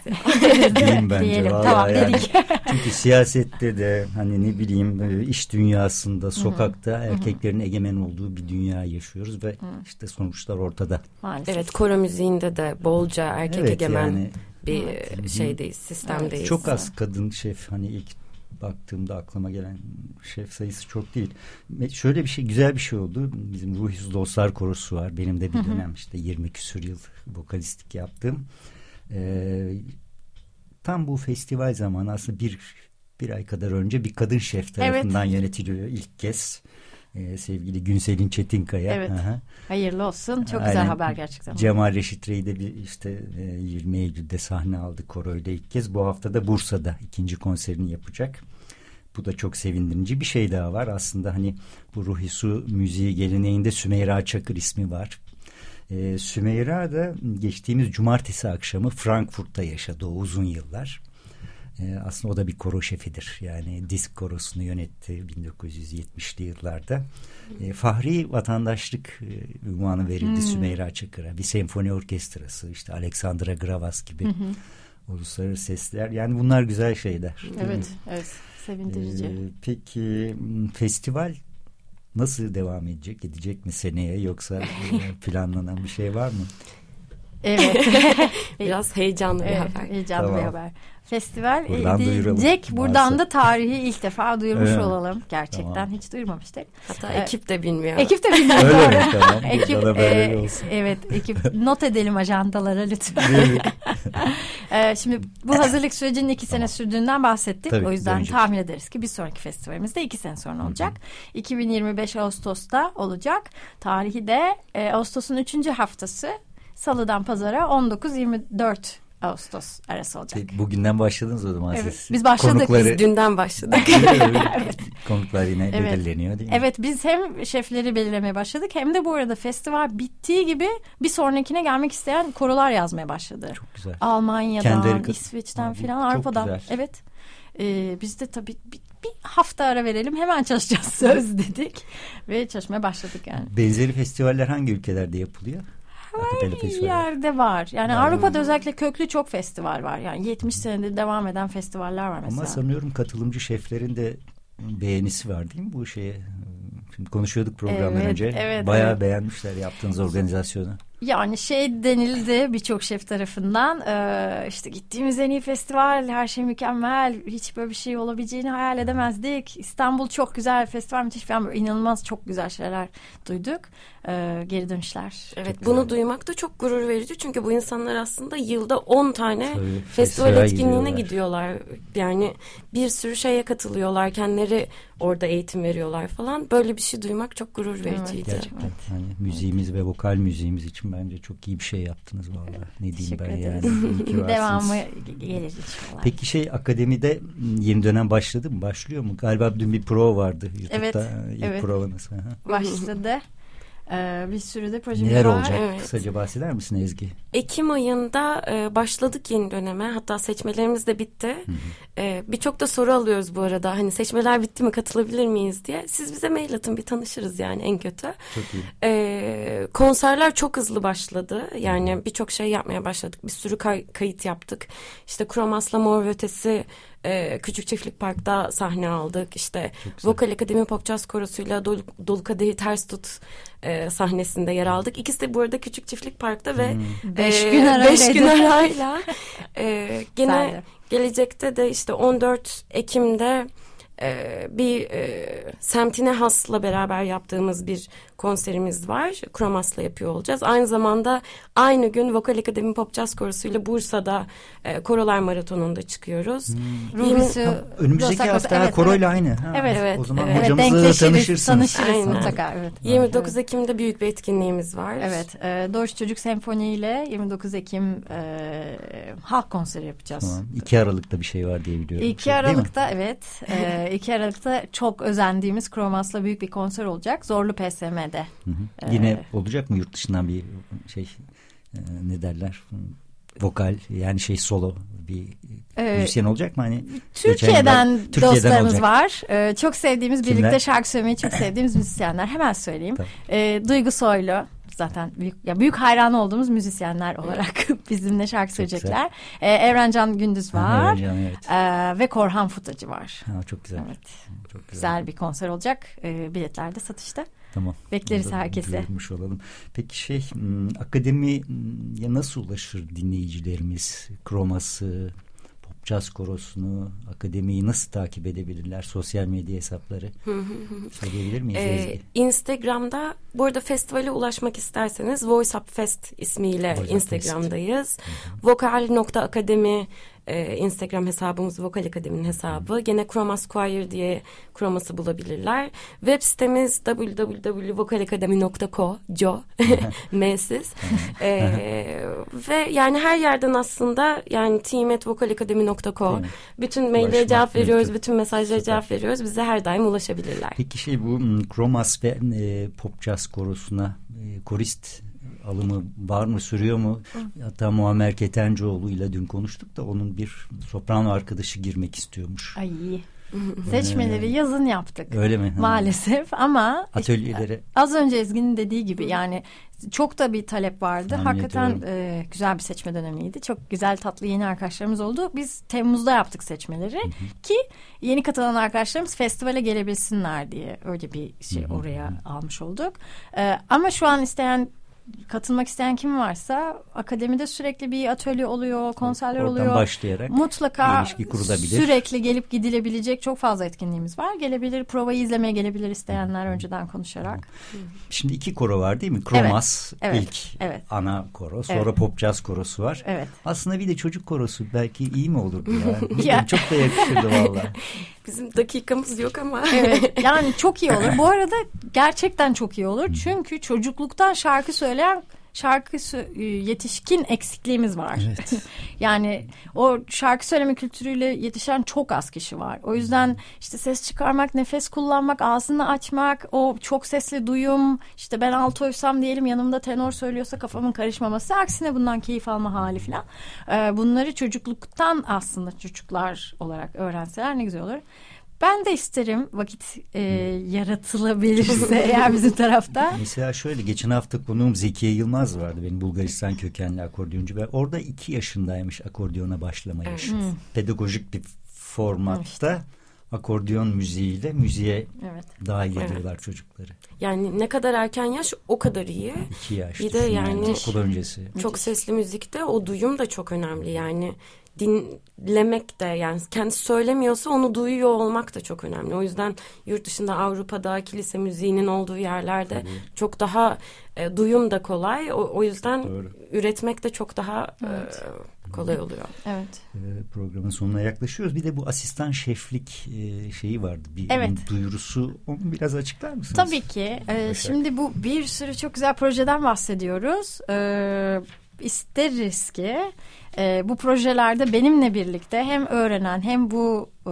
[LAUGHS] Diyeyim bence. Diyelim. Tamam yani. dedik. [LAUGHS] Çünkü siyasette de hani ne bileyim e, iş dünyasında, sokakta erkeklerin egemen olduğu bir dünya yaşıyoruz ve işte sonuçlar ortada. Maalesef. Evet koro müziğinde de bolca erkek Evet, egemen yani bir şeydeyiz, sistemdeyiz. çok az kadın şef hani ilk baktığımda aklıma gelen şef sayısı çok değil. Şöyle bir şey güzel bir şey oldu. Bizim Ruhsuz Dostlar Korosu var. Benim de bir dönem işte 20 küsur yıl vokalistlik yaptım. Ee, tam bu festival zamanı aslında bir bir ay kadar önce bir kadın şef tarafından yönetiliyor ilk kez. Ee, sevgili Günselin Çetinkaya. Evet. Aha. Hayırlı olsun. Çok Aynen. güzel haber gerçekten. Cemal Reşit Rey de bir işte e, 20 Eylül'de sahne aldı koroyla ilk kez. Bu hafta da Bursa'da ikinci konserini yapacak. Bu da çok sevindirici bir şey daha var. Aslında hani bu Ruhi Su müziği geleneğinde Sümeyra Çakır ismi var. E, Sümeyra da geçtiğimiz cumartesi akşamı Frankfurt'ta yaşadı o uzun yıllar. E, aslında o da bir koro şefidir. Yani disk korosunu yönetti 1970'li yıllarda. E, Fahri vatandaşlık e, ünvanı verildi Sümeyra Çakır'a. Bir senfoni orkestrası işte Alexandra Gravas gibi uluslararası sesler. Yani bunlar güzel şeyler. Evet, evet. Sevindirici. Ee, peki festival nasıl devam edecek? Edecek mi seneye yoksa e, [LAUGHS] planlanan bir şey var mı? Evet. [LAUGHS] [LAUGHS] Biraz heyecanlı bir evet. haber. Heyecanlı Tamam. bir haber. Festival Buradan duyuralım. edecek. Buradan Varsa. da tarihi ilk defa duyurmuş Evet. olalım. Gerçekten Tamam. hiç duyurmamıştık. Hatta Evet. ekip de bilmiyor. Ekip de [LAUGHS] bilmiyor. Öyle mi? Tamam. Ekip, e, olsun. evet ekip not edelim ajandalara lütfen. Ee, şimdi bu hazırlık sürecinin iki sene sürdüğünden bahsettik. Tabii, o yüzden dönecek. tahmin ederiz ki bir sonraki festivalimizde iki sene sonra olacak. 2025 Ağustos'ta olacak. Tarihi de e, Ağustos'un üçüncü haftası Salıdan Pazara 19-24 Ağustos arası olacak. Peki, Bugünden başladınız o zaman Evet, siz. biz başladık. Konukları, Biz dünden başladık. [LAUGHS] konuklar yine Evet. belirleniyor değil mi? Evet biz hem şefleri belirlemeye başladık hem de bu arada festival bittiği gibi bir sonrakine gelmek isteyen korolar yazmaya başladı. Çok güzel. Almanya'dan, Kendileri İsveç'ten filan Avrupa'dan. güzel. Evet. Ee, biz de tabii bir, bir hafta ara verelim hemen çalışacağız [LAUGHS] söz dedik ve çalışmaya başladık yani. Benzeri festivaller hangi ülkelerde yapılıyor? Festivaller. yerde var. Yani Var. Avrupa'da özellikle köklü çok festival var. Yani 70 senedir devam eden festivaller var mesela. Ama sanıyorum katılımcı şeflerin de beğenisi var değil mi bu şeye? Şimdi konuşuyorduk programdan Evet, önce. evet, Bayağı evet. beğenmişler yaptığınız organizasyonu. Yani şey denildi birçok şef tarafından eee, işte gittiğimiz en iyi festival her şey mükemmel hiç böyle bir şey olabileceğini hayal edemezdik İstanbul çok güzel festival müthiş falan böyle inanılmaz çok güzel şeyler duyduk Eee, geri dönüşler Evet Çok bunu güzel. duymak da çok gurur verici çünkü bu insanlar aslında yılda 10 tane Tabii, festival etkinliğine gidiyorlar. gidiyorlar. Yani bir sürü şeye katılıyorlar. Kendileri orada eğitim veriyorlar falan. Böyle bir şey duymak çok gurur vericiydi. Gerçekten hani müziğimiz ve vokal müziğimiz için bence çok iyi bir şey yaptınız vallahi. Ne diyeyim Teşekkür ben ederiz. yani. [LAUGHS] Devamı gelir inşallah. Peki şey akademide yeni dönem başladı mı? Başlıyor mu? Galiba dün bir prova vardı YouTube'da. Evet, İlk evet. provanız. Aha. başladı Eee, bir sürü de projemiz Neler var olacak? evet. Kısaca bahseder misin Ezgi? Ekim ayında e, başladık yeni döneme. Hatta seçmelerimiz de bitti. E, Birçok da soru alıyoruz bu arada. Hani seçmeler bitti mi katılabilir miyiz diye. Siz bize mail atın bir tanışırız yani en kötü. Çok iyi. E, konserler çok hızlı başladı. Yani birçok şey yapmaya başladık. Bir sürü kay- kayıt yaptık. İşte Kromas'la Mor ve Ötesi e, Küçük Çiftlik Park'ta sahne aldık. İşte. Vokal Akademi Pop Jazz Korosu'yla Dolu, Dolu Kadehi Ters Tut e, sahnesinde yer aldık. İkisi de bu arada Küçük Çiftlik Park'ta ve Beş e, gün arayla. beş gün arayla e, [LAUGHS] gene Güzeldi. gelecekte de işte 14 Ekim'de e, bir e, semtine hasla beraber yaptığımız bir konserimiz var. Kromas'la yapıyor olacağız. Aynı zamanda aynı gün Vokal Akademi Pop Jazz Korosu ile Bursa'da e, Korolar Maratonu'nda çıkıyoruz. Ruhisi, Ha, önümüzdeki Dostlar hafta ha, koroyla aynı. Ha, Evet, evet. O zaman evet. hocamızla tanışırsınız. tanışırız Aynen. mutlaka. Evet. 29 Ekim'de büyük bir etkinliğimiz var. Evet, e, Doğuş Çocuk Senfoni ile 29 Ekim e, halk konseri yapacağız. Tamam. 2 Aralık'ta bir şey var diye biliyorum. 2 Değil mi? Aralık'ta evet, [LAUGHS] e, 2 Aralık'ta çok özendiğimiz Kromas'la büyük bir konser olacak. Zorlu PSM'de. Hı hı. Yine olacak mı yurt dışından bir şey e, ne derler vokal yani şey solo bir Ee, müzisyen olacak mı hani Türkiye'den, yıllar Türkiye'den dostlarımız olacak. var. E, çok sevdiğimiz, Kimler? birlikte şarkı söylemeyi çok sevdiğimiz [CLEARS THROAT] müzisyenler. Hemen söyleyeyim. Tamam. E, Duygu Soylu, zaten büyük ya büyük hayranı olduğumuz müzisyenler olarak [LAUGHS] bizimle şarkı söyleyecekler. Ee, Evrencan Gündüz var. Evrencan, evet. Ee, ve Korhan Futacı var. Ha, çok güzel. Evet. Çok güzel. Güzel bir konser olacak. Ee, biletler de satışta. Tamam. Bekleriz herkese. duyurmuş olalım. Peki şey m, akademiye nasıl ulaşır dinleyicilerimiz? Kroması, Jazz Korosu'nu, akademiyi nasıl takip edebilirler? Sosyal medya hesapları. Söyleyebilir miyiz Ee? Instagram'da bu arada festivale ulaşmak isterseniz Voice Up Fest ismiyle Voice Instagram'dayız. Vokal.akademi e, Instagram hesabımız Vokal Akademi'nin hesabı. Gene Chromas Choir diye Chromas'ı bulabilirler. Web sitemiz www.vokalakademi.co co [LAUGHS] m'siz. Ee, ve yani her yerden aslında yani team.vokalakademi.co bütün maillere cevap veriyoruz, mümkün. bütün mesajlara Süper. cevap veriyoruz. Bize her daim ulaşabilirler. Peki şey bu m, Kromas ve e, Pop Jazz Korosu'na e, korist alımı var mı sürüyor mu? Hatta Muammer Ketencoğlu ile dün konuştuk da onun bir soprano arkadaşı girmek istiyormuş. Ay Seçmeleri yazın yaptık. Öyle mi? Maalesef ama Atölyelere az önce Ezgi'nin dediği gibi yani çok da bir talep vardı. Tahmin Hakikaten ediyorum. e, güzel bir seçme dönemiydi. Çok güzel tatlı yeni arkadaşlarımız oldu. Biz Temmuz'da yaptık seçmeleri ki yeni katılan arkadaşlarımız festivale gelebilsinler diye öyle bir şey oraya almış olduk. E, ama şu an isteyen katılmak isteyen kim varsa akademide sürekli bir atölye oluyor, konserler oradan oluyor. başlayarak Mutlaka ilişki kurulabilir. sürekli gelip gidilebilecek çok fazla etkinliğimiz var. Gelebilir, provayı izlemeye gelebilir isteyenler önceden konuşarak. Şimdi iki koro var değil mi? Kromas evet, ilk evet. ana koro. Sonra Evet. Pop Jazz korosu var. Evet. Aslında bir de çocuk korosu belki iyi mi olurdu ya? [LAUGHS] Ya. Çok da yakışırdı valla. [LAUGHS] Bizim dakikamız yok ama. Evet. [LAUGHS] Yani çok iyi olur. Bu arada gerçekten çok iyi olur. Çünkü çocukluktan şarkı söyleyen şarkı sö- yetişkin eksikliğimiz var. Evet. [LAUGHS] Yani o şarkı söyleme kültürüyle yetişen çok az kişi var. O yüzden işte ses çıkarmak, nefes kullanmak, ağzını açmak, o çok sesli duyum, işte ben altoysam diyelim yanımda tenor söylüyorsa kafamın karışmaması, aksine bundan keyif alma hali falan. Ee, bunları çocukluktan aslında çocuklar olarak öğrenseler ne güzel olur. Ben de isterim vakit e, yaratılabilirse [LAUGHS] eğer bizim tarafta. Mesela şöyle geçen hafta konuğum Zekiye Yılmaz vardı benim Bulgaristan kökenli akordeoncu ve orada iki yaşındaymış akordeona başlama yaşı. Pedagojik bir formatta akordeon müziğiyle müziğe Evet. dahil ediyorlar çocukları. Yani ne kadar erken yaş o kadar iyi. İki yaş. Bir de yani- okul öncesi. Çok sesli müzikte o duyum da çok önemli. Yani dinlemek de yani kendisi söylemiyorsa onu duyuyor olmak da çok önemli. O yüzden yurt dışında Avrupa'da kilise müziğinin olduğu yerlerde çok daha e, duyum da kolay. O, o yüzden Doğru. üretmek de çok daha e, kolay oluyor. Evet. Ee, programın sonuna yaklaşıyoruz. Bir de bu asistan şeflik e, şeyi vardı. Bir Evet. duyurusu. Onu biraz açıklar mısınız? Tabii ki. Ee, şimdi bu bir sürü çok güzel projeden bahsediyoruz. Ee, isteriz ki e, bu projelerde benimle birlikte hem öğrenen hem bu e,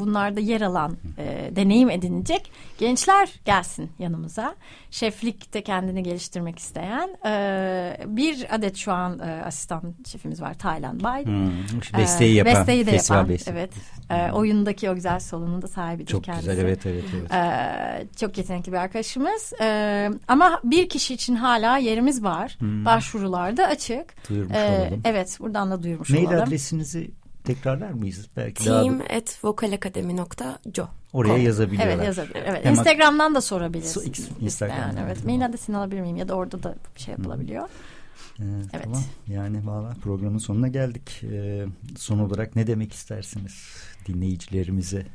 bunlarda yer alan e, deneyim edinecek gençler gelsin yanımıza. Şeflikte kendini geliştirmek isteyen e, bir adet şu an e, asistan şefimiz var Taylan Bay. Hmm, besteyi Ee, yapan. Besteyi de festival yapan. bestesi. Evet. Ee, oyundaki o güzel solunun da sahibidir Çok kendisi. güzel evet evet. evet. Ee, çok yetenekli bir arkadaşımız. Ee, ama bir kişi için hala yerimiz var. Başvurularda açık. Duyurmuş Ee, olalım. evet buradan da duyurmuş Mail olalım. adresinizi tekrarlar mıyız? Belki daha Team at vokalakademi.co oraya yazabiliyorlar. Evet yazabilir. Evet. Hem Instagram'dan da sorabilirsiniz. So- Instagram'dan. İsteyen, evet. Mail adresini alabilir miyim? Ya da orada da bir şey yapılabiliyor. Ee, Evet. Tamam. Yani valla programın sonuna geldik. Ee, son olarak ne demek istersiniz dinleyicilerimize?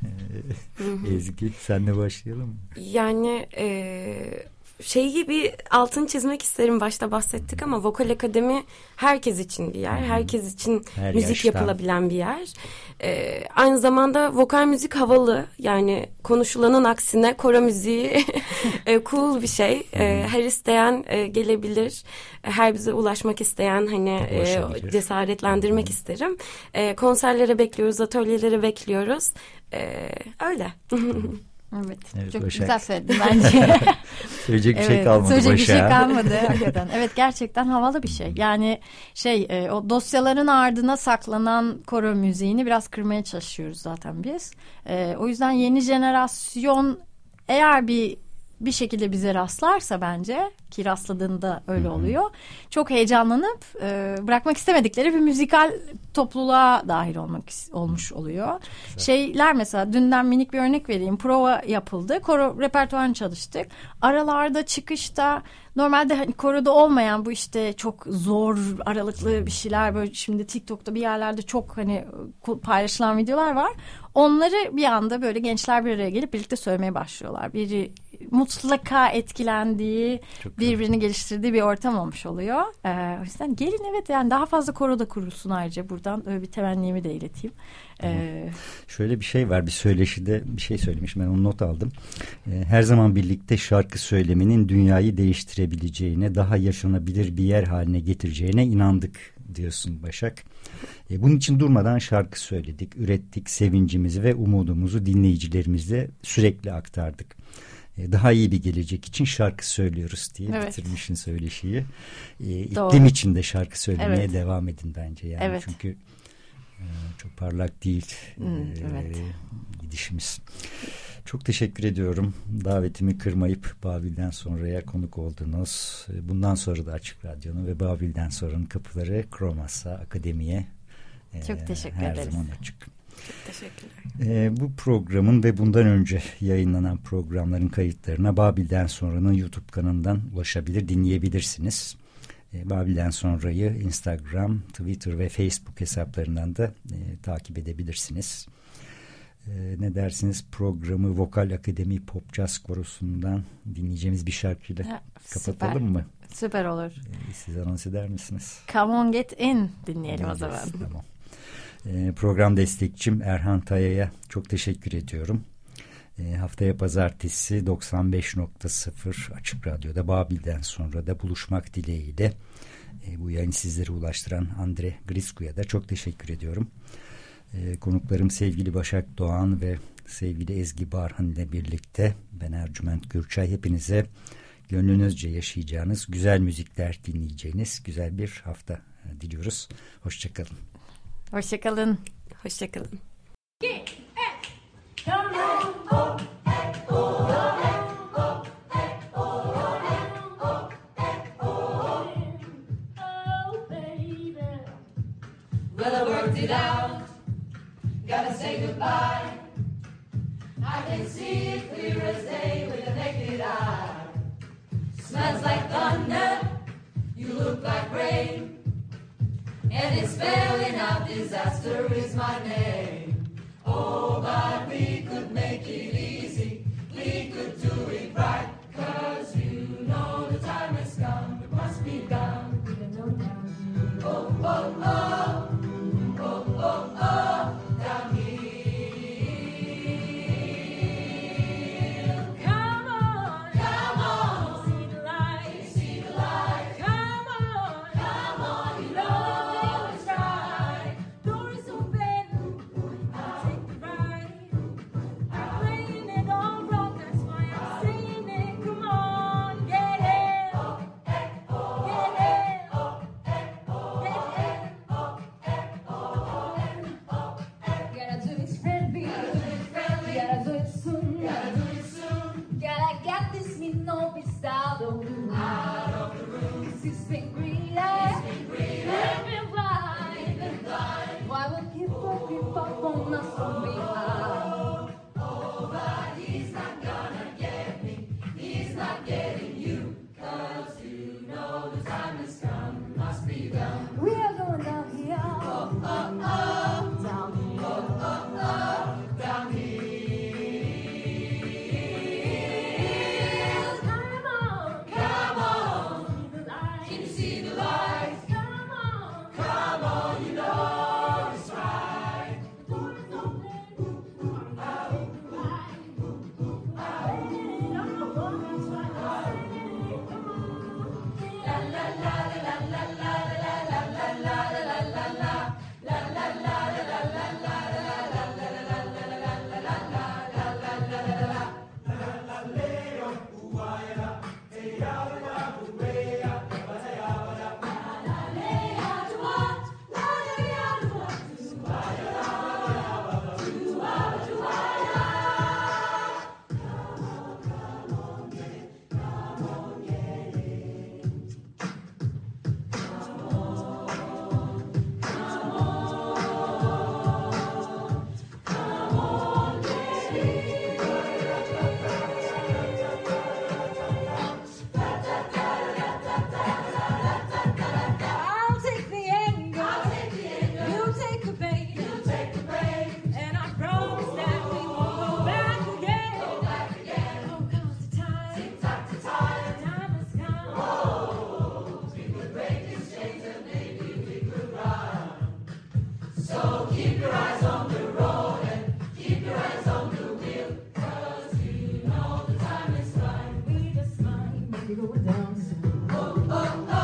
Ee, Ezgi senle başlayalım mı? Yani e, şeyi bir altını çizmek isterim. Başta bahsettik ama Vokal Akademi herkes için bir yer. Herkes için Her müzik yaştan. yapılabilen bir yer. E, aynı zamanda vokal müzik havalı. Yani konuşulanın aksine koro müziği [LAUGHS] e, cool bir şey. E, her isteyen e, gelebilir. Her bize ulaşmak isteyen hani e, cesaretlendirmek isterim. E, konserlere bekliyoruz, atölyelere bekliyoruz. E, öyle. [LAUGHS] Evet. Evet, çok Başak. güzel söyledin bence. [LAUGHS] Söyleyecek bir şey Evet, kalmadı söyleyecek bir başa. şey kalmadı [LAUGHS] hakikaten. Evet gerçekten havalı bir şey. Yani şey e, o dosyaların ardına saklanan koro müziğini biraz kırmaya çalışıyoruz zaten biz. E, o yüzden yeni jenerasyon eğer bir bir şekilde bize rastlarsa bence ki rastladığında öyle oluyor. Çok heyecanlanıp e, bırakmak istemedikleri bir müzikal topluluğa dahil olmak olmuş oluyor. Şeyler mesela dünden minik bir örnek vereyim. Prova yapıldı. Koro repertuarını çalıştık. Aralarda çıkışta normalde hani koroda olmayan bu işte çok zor aralıklı bir şeyler böyle şimdi TikTok'ta bir yerlerde çok hani paylaşılan videolar var. Onları bir anda böyle gençler bir araya gelip birlikte söylemeye başlıyorlar. Biri mutlaka etkilendiği, Çok birbirini güzel. geliştirdiği bir ortam olmuş oluyor. Ee, o yüzden gelin evet yani daha fazla koro da kurulsun ayrıca buradan öyle bir temennimi de ileteyim. Ee, Şöyle bir şey var bir söyleşide bir şey söylemiş ben onu not aldım. Ee, her zaman birlikte şarkı söylemenin dünyayı değiştirebileceğine, daha yaşanabilir bir yer haline getireceğine inandık diyorsun Başak. E, bunun için durmadan şarkı söyledik, ürettik, sevincimizi ve umudumuzu dinleyicilerimizle sürekli aktardık. E, daha iyi bir gelecek için şarkı söylüyoruz diye evet. bitirmişin söyleşiyi. E, iklim için de şarkı söylemeye evet. devam edin bence yani evet. çünkü e, çok parlak değil hmm, e, evet. gidişimiz. Çok teşekkür ediyorum. Davetimi kırmayıp Babil'den sonraya konuk oldunuz. Bundan sonra da Açık Radyo'nun ve Babil'den sonranın kapıları Kromas'a, Akademi'ye çok teşekkür her ederiz. zaman açık. Teşekkürler. Ee, bu programın ve bundan önce yayınlanan programların kayıtlarına Babil'den sonranın YouTube kanalından ulaşabilir, dinleyebilirsiniz. Ee, Babil'den sonrayı Instagram, Twitter ve Facebook hesaplarından da e, takip edebilirsiniz. Ee, ne dersiniz programı Vokal Akademi Pop Jazz Korosu'ndan dinleyeceğimiz bir şarkıyla ha, kapatalım süper. mı? Süper olur. Ee, siz anons eder misiniz? Come on get in dinleyelim o zaman. Tamam. Ee, program destekçim Erhan Taya'ya çok teşekkür ediyorum. Ee, haftaya pazartesi 95.0 Açık Radyo'da Babil'den sonra da buluşmak dileğiyle e, bu yayını sizlere ulaştıran Andre Grisku'ya da çok teşekkür ediyorum. E, konuklarım sevgili Başak Doğan ve sevgili Ezgi Barhan ile birlikte ben Ercüment Gürçay hepinize gönlünüzce yaşayacağınız güzel müzikler dinleyeceğiniz güzel bir hafta e, diliyoruz. Hoşçakalın. Hoşçakalın. Hoşçakalın. Well, I worked it out. Gotta say goodbye. I can see it clear as day with a naked eye. Smells like thunder. You look like rain. And it's spelling out disaster is my name. Oh, but we could make it easy, we could do it right, cause you know the time has come, it must be done. Oh, oh, oh, oh, Çok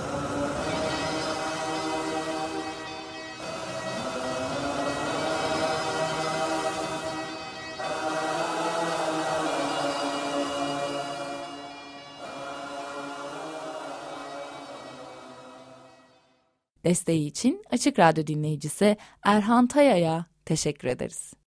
Desteği için Açık Radyo dinleyicisi Erhan Taya'ya teşekkür ederiz.